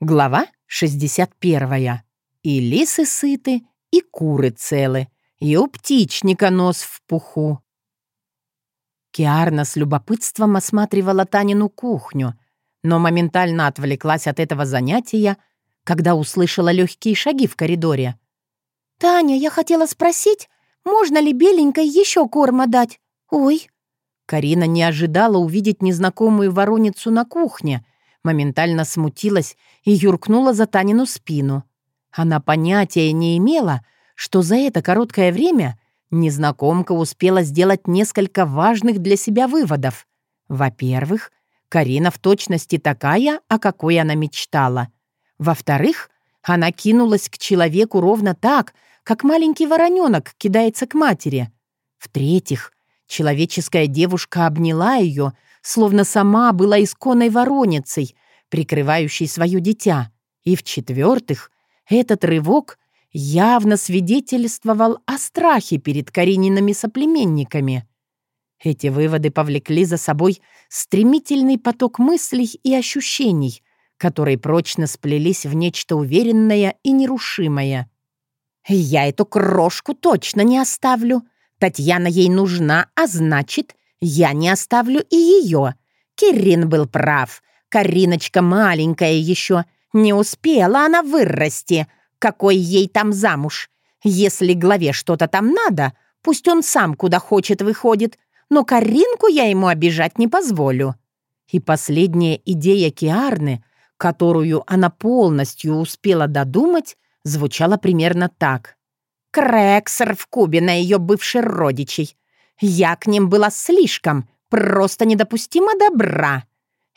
Глава 61. И лисы сыты, и куры целы, и у птичника нос в пуху. Киарна с любопытством осматривала Танину кухню, но моментально отвлеклась от этого занятия, когда услышала легкие шаги в коридоре. «Таня, я хотела спросить, можно ли беленькой еще корма дать? Ой!» Карина не ожидала увидеть незнакомую вороницу на кухне — моментально смутилась и юркнула за Танину спину. Она понятия не имела, что за это короткое время незнакомка успела сделать несколько важных для себя выводов. Во-первых, Карина в точности такая, о какой она мечтала. Во-вторых, она кинулась к человеку ровно так, как маленький вороненок кидается к матери. В-третьих, человеческая девушка обняла ее, словно сама была исконной вороницей, прикрывающей свое дитя. И в-четвертых, этот рывок явно свидетельствовал о страхе перед Кариниными соплеменниками. Эти выводы повлекли за собой стремительный поток мыслей и ощущений, которые прочно сплелись в нечто уверенное и нерушимое. «Я эту крошку точно не оставлю. Татьяна ей нужна, а значит, я не оставлю и ее. Кирин был прав. Кариночка маленькая еще. Не успела она вырасти. Какой ей там замуж? Если главе что-то там надо, пусть он сам куда хочет выходит. Но Каринку я ему обижать не позволю. И последняя идея Киарны, которую она полностью успела додумать, звучала примерно так. Крексер в Кубе на ее бывших родичей. Я к ним была слишком, просто недопустимо добра.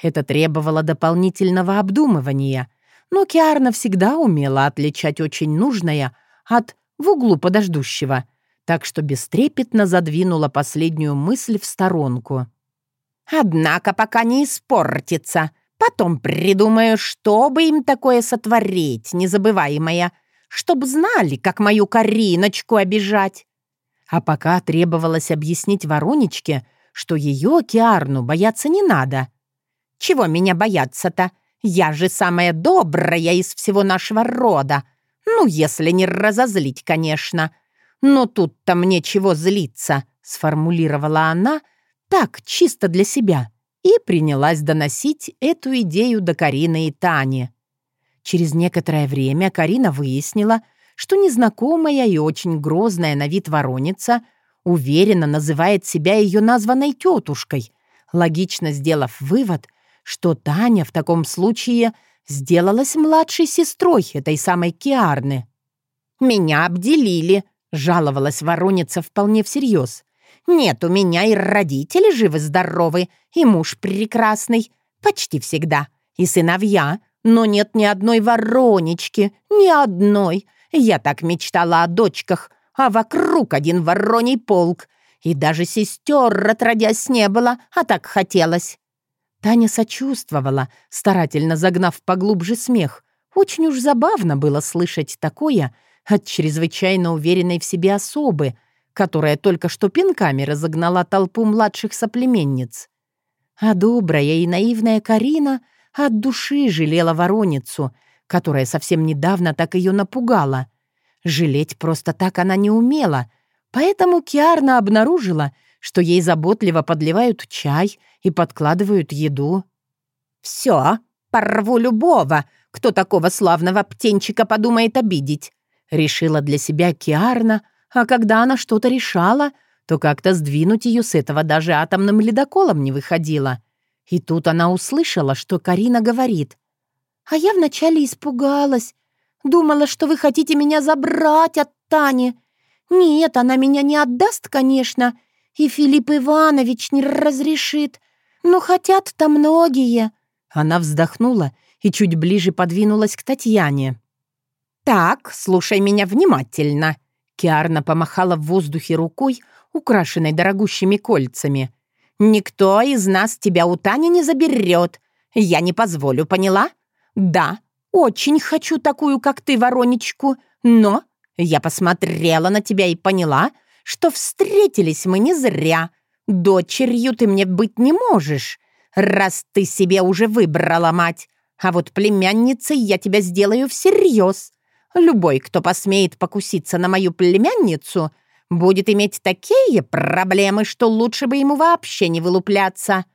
Это требовало дополнительного обдумывания, но Киарна всегда умела отличать очень нужное от в углу подождущего, так что бестрепетно задвинула последнюю мысль в сторонку. «Однако пока не испортится. Потом придумаю, чтобы им такое сотворить, незабываемое, чтоб знали, как мою Кариночку обижать. А пока требовалось объяснить Вороничке, что ее, Киарну, бояться не надо. «Чего меня бояться-то? Я же самая добрая из всего нашего рода. Ну, если не разозлить, конечно. Но тут-то мне чего злиться?» — сформулировала она так, чисто для себя, и принялась доносить эту идею до Карины и Тани. Через некоторое время Карина выяснила, что незнакомая и очень грозная на вид вороница уверенно называет себя ее названной тетушкой, логично сделав вывод, что Таня в таком случае сделалась младшей сестрой этой самой Киарны. «Меня обделили», — жаловалась вороница вполне всерьез. «Нет, у меня и родители живы-здоровы, и муж прекрасный, почти всегда, и сыновья, но нет ни одной воронечки, ни одной, я так мечтала о дочках, а вокруг один вороний полк. И даже сестер отродясь не было, а так хотелось». Таня сочувствовала, старательно загнав поглубже смех. Очень уж забавно было слышать такое от чрезвычайно уверенной в себе особы, которая только что пинками разогнала толпу младших соплеменниц. А добрая и наивная Карина от души жалела вороницу — которая совсем недавно так ее напугала. Жалеть просто так она не умела, поэтому Киарна обнаружила, что ей заботливо подливают чай и подкладывают еду. «Все, порву любого, кто такого славного птенчика подумает обидеть», решила для себя Киарна, а когда она что-то решала, то как-то сдвинуть ее с этого даже атомным ледоколом не выходило. И тут она услышала, что Карина говорит. А я вначале испугалась. Думала, что вы хотите меня забрать от Тани. Нет, она меня не отдаст, конечно, и Филипп Иванович не разрешит. Но хотят-то многие». Она вздохнула и чуть ближе подвинулась к Татьяне. «Так, слушай меня внимательно». Киарна помахала в воздухе рукой, украшенной дорогущими кольцами. «Никто из нас тебя у Тани не заберет. Я не позволю, поняла? «Да, очень хочу такую, как ты, Воронечку, но я посмотрела на тебя и поняла, что встретились мы не зря. Дочерью ты мне быть не можешь, раз ты себе уже выбрала мать. А вот племянницей я тебя сделаю всерьез. Любой, кто посмеет покуситься на мою племянницу, будет иметь такие проблемы, что лучше бы ему вообще не вылупляться».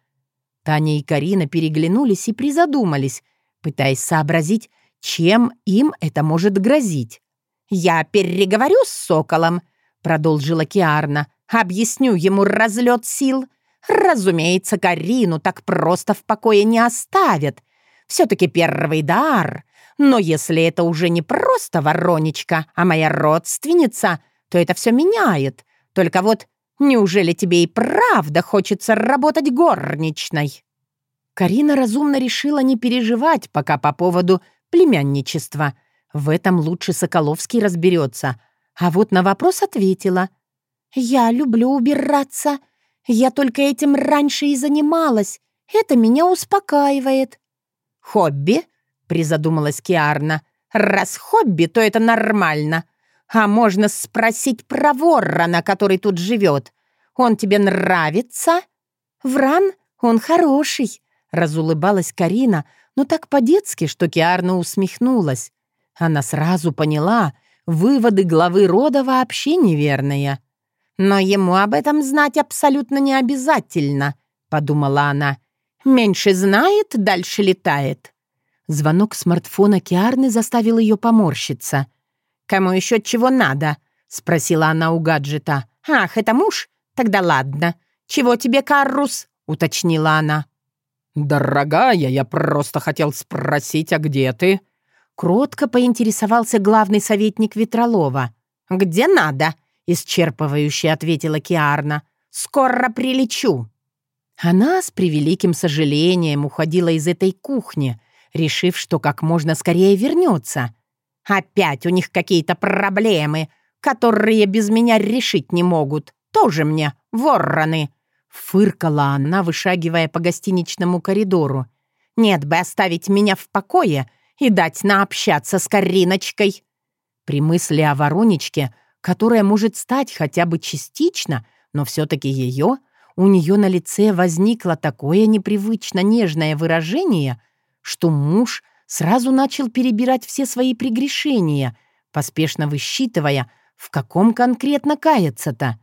Таня и Карина переглянулись и призадумались, пытаясь сообразить, чем им это может грозить. «Я переговорю с Соколом», — продолжила Киарна. «Объясню ему разлет сил. Разумеется, Карину так просто в покое не оставят. Все-таки первый дар. Но если это уже не просто воронечка, а моя родственница, то это все меняет. Только вот неужели тебе и правда хочется работать горничной?» Карина разумно решила не переживать пока по поводу племянничества. В этом лучше Соколовский разберется. А вот на вопрос ответила. «Я люблю убираться. Я только этим раньше и занималась. Это меня успокаивает». «Хобби?» — призадумалась Киарна. «Раз хобби, то это нормально. А можно спросить про ворона, который тут живет. Он тебе нравится?» «Вран? Он хороший», — разулыбалась Карина, но так по-детски, что Киарна усмехнулась. Она сразу поняла, выводы главы рода вообще неверные. «Но ему об этом знать абсолютно не обязательно», — подумала она. «Меньше знает, дальше летает». Звонок смартфона Киарны заставил ее поморщиться. «Кому еще чего надо?» — спросила она у гаджета. «Ах, это муж? Тогда ладно. Чего тебе, Каррус?» — уточнила она. «Дорогая, я просто хотел спросить, а где ты?» Кротко поинтересовался главный советник Ветролова. «Где надо?» — исчерпывающе ответила Киарна. «Скоро прилечу». Она с превеликим сожалением уходила из этой кухни, решив, что как можно скорее вернется. «Опять у них какие-то проблемы, которые без меня решить не могут. Тоже мне вороны!» Фыркала она, вышагивая по гостиничному коридору. «Нет бы оставить меня в покое и дать наобщаться с Кариночкой!» При мысли о Воронечке, которая может стать хотя бы частично, но все-таки ее, у нее на лице возникло такое непривычно нежное выражение, что муж сразу начал перебирать все свои прегрешения, поспешно высчитывая, в каком конкретно каяться-то.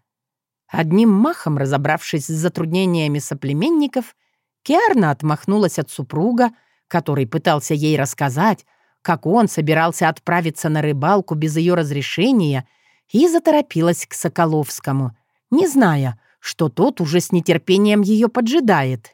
Одним махом разобравшись с затруднениями соплеменников, Киарна отмахнулась от супруга, который пытался ей рассказать, как он собирался отправиться на рыбалку без ее разрешения, и заторопилась к Соколовскому, не зная, что тот уже с нетерпением ее поджидает.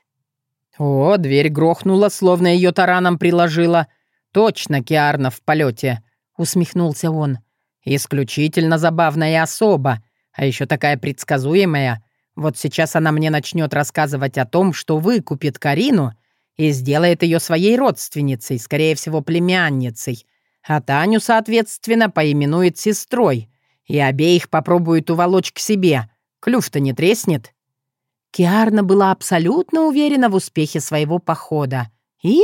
«О, дверь грохнула, словно ее тараном приложила. Точно Киарна в полете», — усмехнулся он. «Исключительно забавная особа, а еще такая предсказуемая. Вот сейчас она мне начнет рассказывать о том, что выкупит Карину и сделает ее своей родственницей, скорее всего, племянницей. А Таню, соответственно, поименует сестрой. И обеих попробует уволочь к себе. Клюв-то не треснет. Киарна была абсолютно уверена в успехе своего похода. И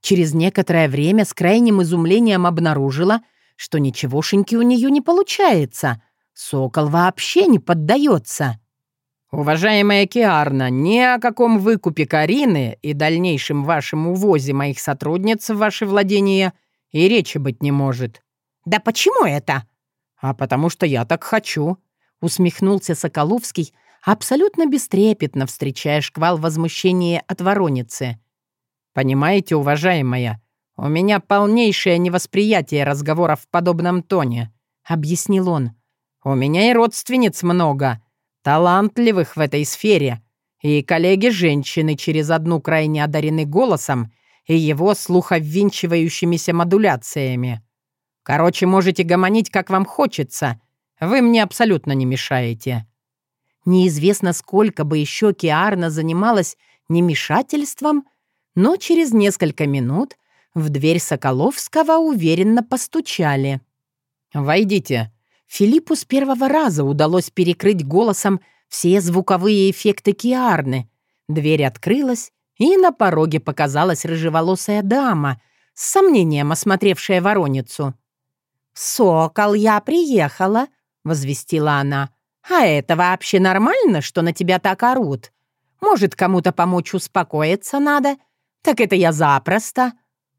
через некоторое время с крайним изумлением обнаружила, что ничегошеньки у нее не получается — Сокол вообще не поддается. «Уважаемая Киарна, ни о каком выкупе Карины и дальнейшем вашем увозе моих сотрудниц в ваше владение и речи быть не может». «Да почему это?» «А потому что я так хочу», — усмехнулся Соколовский, абсолютно бестрепетно встречая шквал возмущения от вороницы. «Понимаете, уважаемая, у меня полнейшее невосприятие разговора в подобном тоне», — объяснил он. У меня и родственниц много, талантливых в этой сфере, и коллеги-женщины через одну крайне одарены голосом и его слуховвинчивающимися модуляциями. Короче, можете гомонить, как вам хочется. Вы мне абсолютно не мешаете». Неизвестно, сколько бы еще Киарна занималась немешательством, но через несколько минут в дверь Соколовского уверенно постучали. «Войдите», Филиппу с первого раза удалось перекрыть голосом все звуковые эффекты Киарны. Дверь открылась, и на пороге показалась рыжеволосая дама, с сомнением осмотревшая вороницу. «Сокол, я приехала», — возвестила она. «А это вообще нормально, что на тебя так орут? Может, кому-то помочь успокоиться надо? Так это я запросто».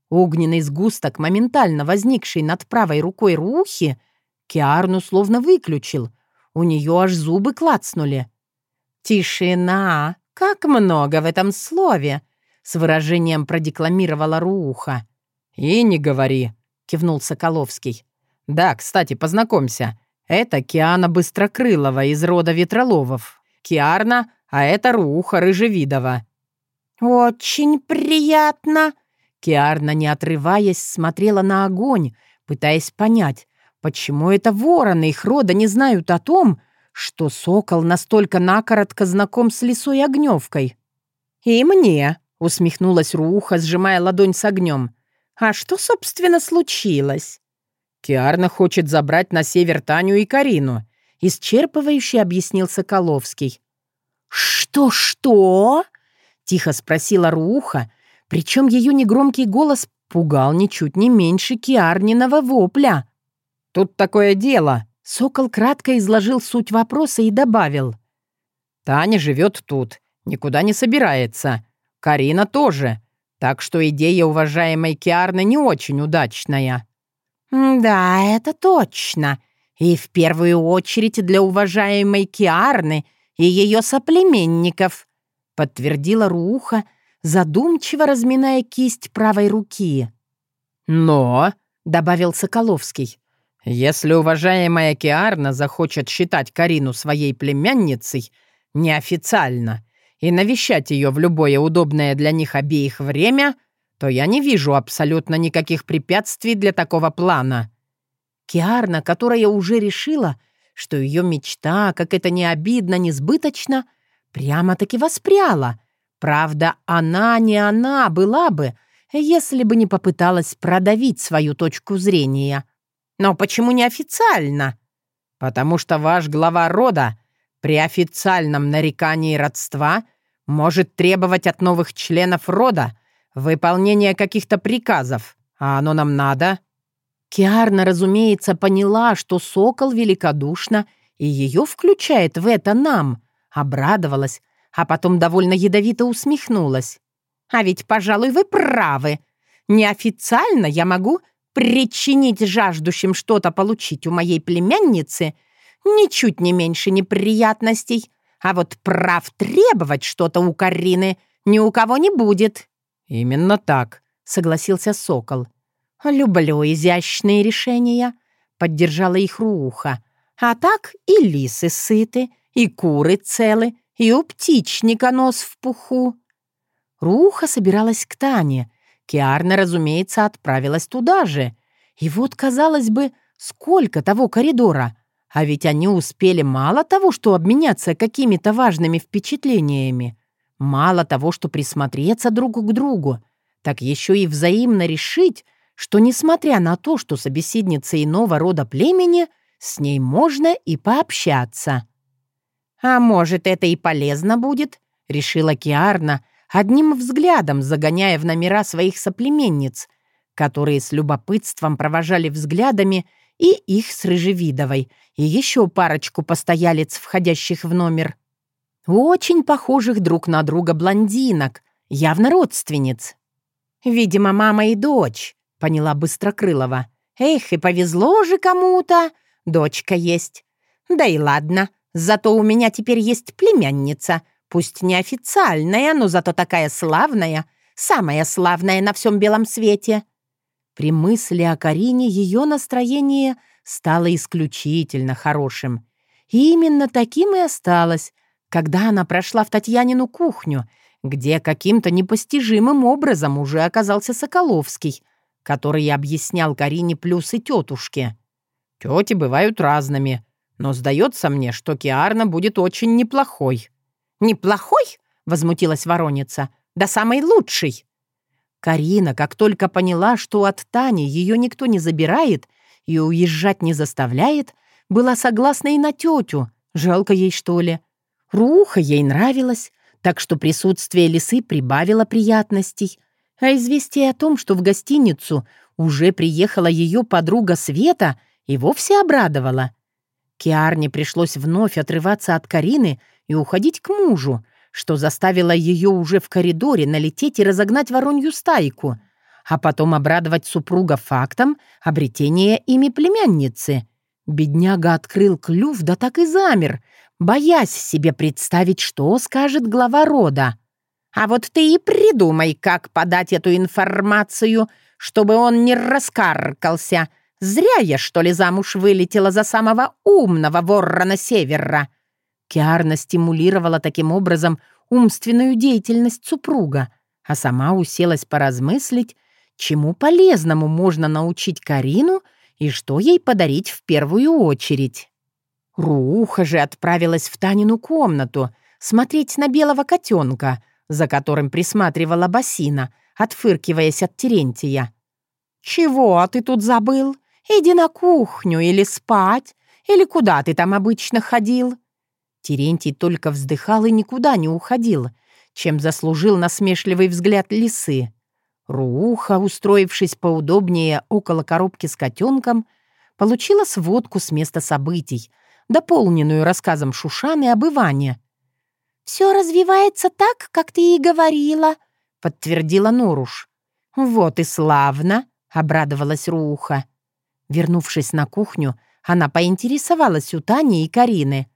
Огненный сгусток, моментально возникший над правой рукой Рухи, Киарну словно выключил. У нее аж зубы клацнули. «Тишина! Как много в этом слове!» С выражением продекламировала Руха. «И не говори», — кивнул Соколовский. «Да, кстати, познакомься. Это Киана Быстрокрылова из рода Ветроловов. Киарна, а это Руха Рыжевидова». «Очень приятно!» Киарна, не отрываясь, смотрела на огонь, пытаясь понять, почему это вороны их рода не знают о том, что сокол настолько накоротко знаком с лисой огневкой. «И мне», — усмехнулась Руха, сжимая ладонь с огнем. «А что, собственно, случилось?» «Киарна хочет забрать на север Таню и Карину», — исчерпывающе объяснил Соколовский. «Что-что?» — тихо спросила Руха, причем ее негромкий голос пугал ничуть не меньше Киарниного вопля. «Тут такое дело!» Сокол кратко изложил суть вопроса и добавил. «Таня живет тут, никуда не собирается. Карина тоже. Так что идея уважаемой Киарны не очень удачная». «Да, это точно. И в первую очередь для уважаемой Киарны и ее соплеменников», подтвердила Руха, задумчиво разминая кисть правой руки. «Но», — добавил Соколовский, «если уважаемая Киарна захочет считать Карину своей племянницей неофициально и навещать ее в любое удобное для них обеих время, то я не вижу абсолютно никаких препятствий для такого плана». Киарна, которая уже решила, что ее мечта, как это не обидно, несбыточно, прямо-таки воспряла — Правда, она не она была бы, если бы не попыталась продавить свою точку зрения. Но почему не официально? Потому что ваш глава рода при официальном нарекании родства может требовать от новых членов рода выполнения каких-то приказов, а оно нам надо. Киарна, разумеется, поняла, что сокол великодушно и ее включает в это нам, обрадовалась, а потом довольно ядовито усмехнулась. «А ведь, пожалуй, вы правы. Неофициально я могу причинить жаждущим что-то получить у моей племянницы ничуть не меньше неприятностей, а вот прав требовать что-то у Карины ни у кого не будет». «Именно так», — согласился Сокол. «Люблю изящные решения», — поддержала их Руха. «А так и лисы сыты, и куры целы, и у птичника нос в пуху. Руха собиралась к Тане. Киарна, разумеется, отправилась туда же. И вот, казалось бы, сколько того коридора. А ведь они успели мало того, что обменяться какими-то важными впечатлениями, мало того, что присмотреться друг к другу, так еще и взаимно решить, что, несмотря на то, что собеседница иного рода племени, с ней можно и пообщаться. «А может, это и полезно будет?» — решила Киарна, одним взглядом загоняя в номера своих соплеменниц, которые с любопытством провожали взглядами и их с Рыжевидовой, и еще парочку постоялец, входящих в номер. Очень похожих друг на друга блондинок, явно родственниц. «Видимо, мама и дочь», — поняла Быстрокрылова. «Эх, и повезло же кому-то. Дочка есть. Да и ладно, Зато у меня теперь есть племянница, пусть неофициальная, но зато такая славная, самая славная на всем белом свете». При мысли о Карине ее настроение стало исключительно хорошим. И именно таким и осталось, когда она прошла в Татьянину кухню, где каким-то непостижимым образом уже оказался Соколовский, который объяснял Карине плюсы тетушки. «Тети бывают разными», но сдается мне, что Киарна будет очень неплохой». «Неплохой?» — возмутилась Вороница. «Да самый лучший!» Карина, как только поняла, что от Тани ее никто не забирает и уезжать не заставляет, была согласна и на тетю. Жалко ей, что ли. Руха ей нравилась, так что присутствие лисы прибавило приятностей. А известие о том, что в гостиницу уже приехала ее подруга Света, и вовсе обрадовало. Киарне пришлось вновь отрываться от Карины и уходить к мужу, что заставило ее уже в коридоре налететь и разогнать воронью стайку. а потом обрадовать супруга фактом обретения ими племянницы. Бедняга открыл клюв, да так и замер, боясь себе представить, что скажет глава рода. «А вот ты и придумай, как подать эту информацию, чтобы он не раскаркался. Зря я, что ли, замуж вылетела за самого умного ворона севера». Киарна стимулировала таким образом умственную деятельность супруга, а сама уселась поразмыслить, чему полезному можно научить Карину и что ей подарить в первую очередь. Руха же отправилась в Танину комнату смотреть на белого котенка, за которым присматривала Басина, отфыркиваясь от Терентия. «Чего ты тут забыл? Иди на кухню или спать, или куда ты там обычно ходил?» Терентий только вздыхал и никуда не уходил, чем заслужил насмешливый взгляд лисы. Руха, устроившись поудобнее около коробки с котенком, получила сводку с места событий, дополненную рассказом Шушаны об Иване. «Все развивается так, как ты и говорила», — подтвердила Норуш. «Вот и славно», — обрадовалась Руха. Вернувшись на кухню, она поинтересовалась у Тани и Карины.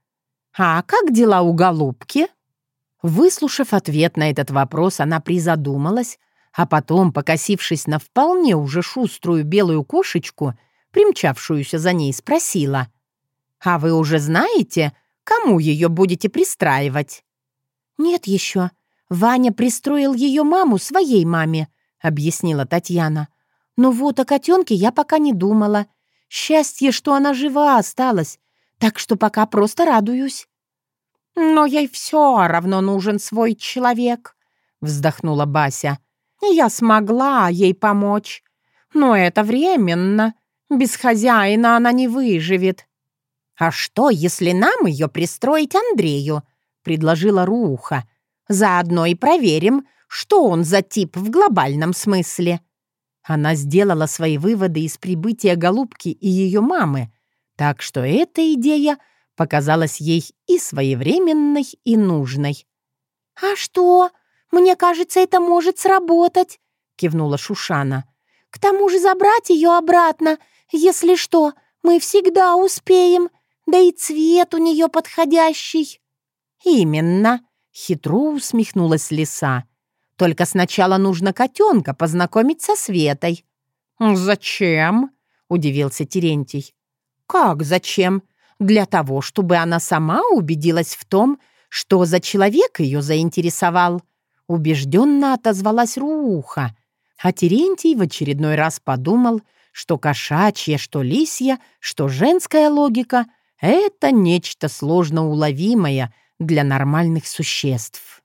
«А как дела у голубки?» Выслушав ответ на этот вопрос, она призадумалась, а потом, покосившись на вполне уже шуструю белую кошечку, примчавшуюся за ней, спросила. «А вы уже знаете, кому ее будете пристраивать?» «Нет еще. Ваня пристроил ее маму своей маме», — объяснила Татьяна. «Но вот о котенке я пока не думала. Счастье, что она жива осталась, так что пока просто радуюсь». «Но ей все равно нужен свой человек», — вздохнула Бася. «Я смогла ей помочь, но это временно. Без хозяина она не выживет». «А что, если нам ее пристроить Андрею?» — предложила Руха. «Заодно и проверим, что он за тип в глобальном смысле». Она сделала свои выводы из прибытия голубки и ее мамы, так что эта идея показалась ей и своевременной, и нужной. «А что? Мне кажется, это может сработать», — кивнула Шушана. «К тому же забрать ее обратно, если что, мы всегда успеем, да и цвет у нее подходящий». «Именно», — хитро усмехнулась лиса. «Только сначала нужно котенка познакомить со Светой». «Зачем?» — удивился Терентий. «Как зачем? Для того, чтобы она сама убедилась в том, что за человек ее заинтересовал». Убежденно отозвалась Руха, а Терентий в очередной раз подумал, что кошачья, что лисья, что женская логика — это нечто сложно уловимое для нормальных существ.